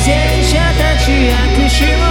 自転車たち握手を。